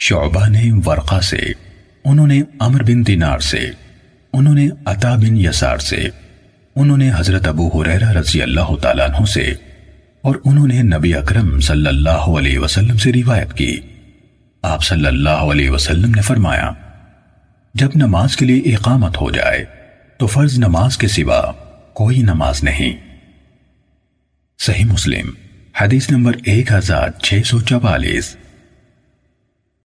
شعبہ نے ورقہ سے، انہوں نے عمر بن دینار سے، انہوں نے عطا بن یسار سے، انہوں نے حضرت ابو حریرہ رضی اللہ تعالیٰ عنہ سے، اور انہوں نے نبی اکرم صلی اللہ علیہ وسلم سے روایت کی۔ آپ صلی اللہ علیہ وسلم نے فرمایا، جب نماز کے لیے اقامت ہو جائے، تو فرض نماز کے سوا کوئی نماز نہیں۔ صحیح مسلم، حدیث نمبر ایک ہزار چھ سو چوالیس۔